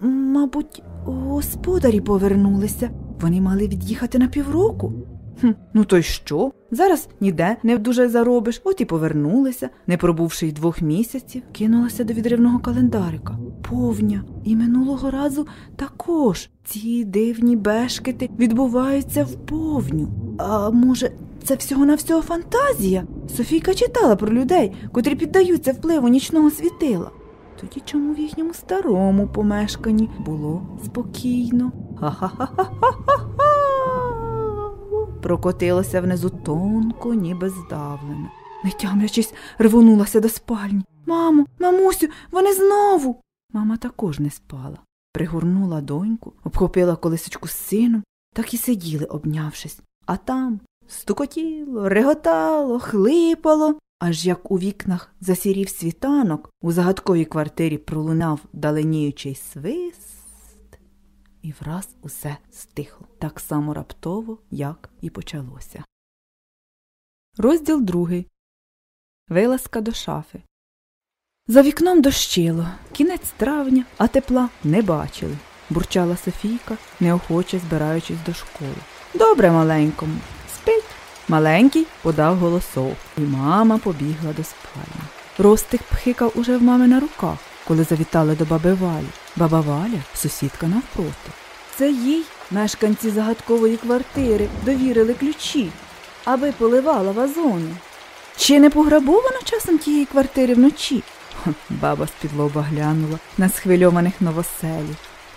мабуть, господарі повернулися. Вони мали від'їхати на півроку. Хм, ну то й що? Зараз ніде не дуже заробиш, от і повернулися, не пробувши й двох місяців, кинулася до відривного календарика. Повня. І минулого разу також ці дивні бешкети відбуваються в повню. А може, це всього навсього фантазія? Софійка читала про людей, котрі піддаються впливу нічного світила. Тоді чому в їхньому старому помешканні було спокійно? Ха-ха-ха-ха-ха-ха. Прокотилося внизу тонко, ніби здавлено. Не тямлячись, рвонулася до спальні. Мамо, мамусю, вони знову. Мама також не спала. Пригорнула доньку, обхопила колисочку з сином, так і сиділи, обнявшись. А там стукотіло, реготало, хлипало, аж як у вікнах засірів світанок, у загадковій квартирі пролунав даленіючий свист, і враз усе стихло, так само раптово, як і почалося. Розділ другий. Вилазка до шафи. За вікном дощило, кінець травня, а тепла не бачили, бурчала Софійка, неохоче збираючись до школи. Добре маленькому. Маленький подав голосов, і мама побігла до спальні. Ростик пхикав уже в мами на руках, коли завітали до баби Валі. Баба Валя сусідка навпроти. Це їй мешканці загадкової квартири довірили ключі, аби поливала вазони. Чи не пограбовано часом тієї квартири вночі? Баба з-під глянула на схвильованих новоселів.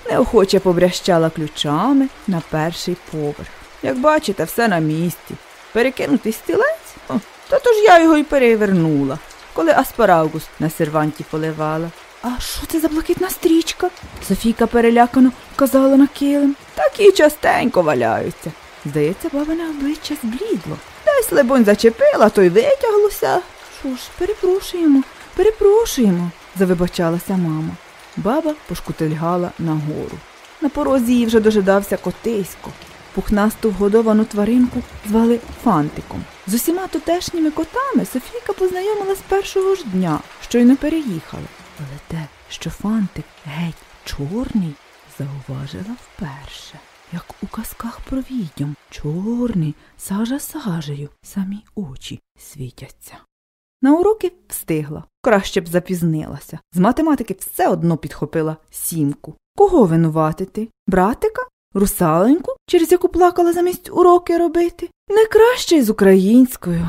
Неохоче побрящала ключами на перший поверх. Як бачите, все на місці. Перекинутий стілець? О, та то ж я його й перевернула, коли аспарагус на серванті поливала. А що це за блакитна стрічка? Софійка перелякано вказала на килим. Такі частенько валяються. Здається, бабине обличчя зблідло. Десь, либонь, зачепила, то й витяглося. Що ж, перепрошуємо, перепрошуємо, завибачалася мама. Баба пошкутильгала нагору. На порозі її вже дожидався котисько. Пухнасту вгодовану тваринку звали Фантиком. З усіма тутешніми котами Софійка познайомилась першого ж дня, що й не переїхала. Але те, що Фантик геть чорний, зауважила вперше. Як у казках про відьом, чорний, сажа сажею, самі очі світяться. На уроки встигла, краще б запізнилася. З математики все одно підхопила сімку. Кого винуватити? Братика? Русаленьку, через яку плакала замість уроки робити? Не краще й з українською.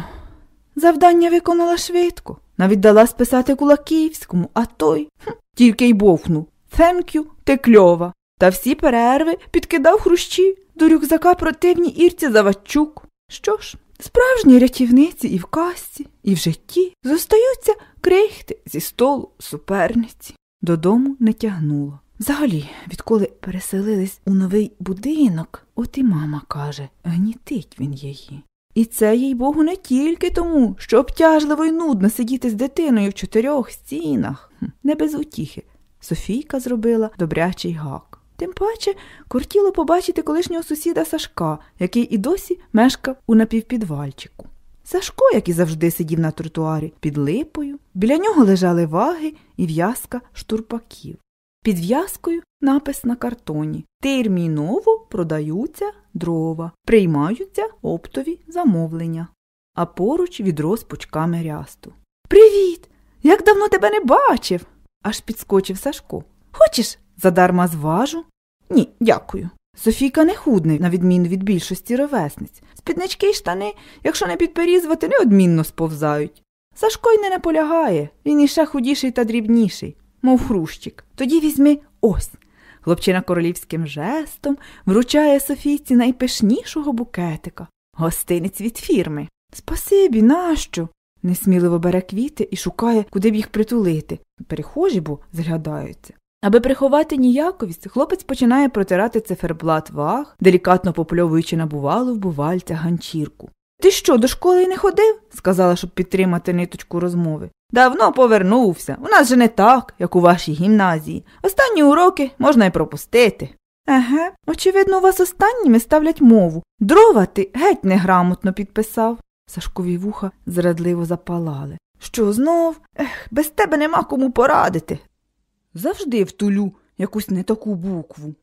Завдання виконала швидко, навіть дала списати Кулаківському, а той хм, тільки й бовкнув. Тхенкю, ти кльова. Та всі перерви підкидав хрущі до рюкзака противні Ірці Завадчук. Що ж, справжні рятівниці і в казці, і в житті зостаються крихти зі столу суперниці. Додому не тягнуло. Взагалі, відколи переселились у новий будинок, от і мама каже, гнітить він її. І це, їй богу, не тільки тому, що обтяжливо й нудно сидіти з дитиною в чотирьох стінах, не без утіхи. Софійка зробила добрячий гак. Тим паче кортіло побачити колишнього сусіда Сашка, який і досі мешкав у напівпідвальчику. Сашко, як і завжди, сидів на тротуарі під липою, біля нього лежали ваги і в'язка штурпаків. Під в'язкою напис на картоні Терміново продаються дрова, приймаються оптові замовлення, а поруч відрос пучками рясту. Привіт! Як давно тебе не бачив? аж підскочив Сашко. Хочеш, задарма зважу? Ні, дякую. Софійка не худний, на відміну від більшості ровесниць. Спіднички й штани, якщо не підперізувати, неодмінно сповзають. Сашко й не наполягає, він іще худіший та дрібніший мов хрущик. Тоді візьми ось. Хлопчина королівським жестом вручає Софійці найпишнішого букетика, гостинець від фірми. Спасибі, нащо? Несміливо бере квіти і шукає, куди б їх притулити. Перехожі бо зглядаються. Аби приховати ніяковість, хлопець починає протирати циферблат ваг, делікатно попльовуючи на бувалу в бувальця ганчірку. Ти що, до школи не ходив? сказала, щоб підтримати ниточку розмови. Давно повернувся. У нас же не так, як у вашій гімназії. Останні уроки можна й пропустити. Еге, очевидно, у вас останніми ставлять мову. Дрова ти геть неграмотно підписав. Сашкові вуха зрадливо запалали. Що знов? Ех, без тебе нема кому порадити. Завжди втулю якусь не таку букву.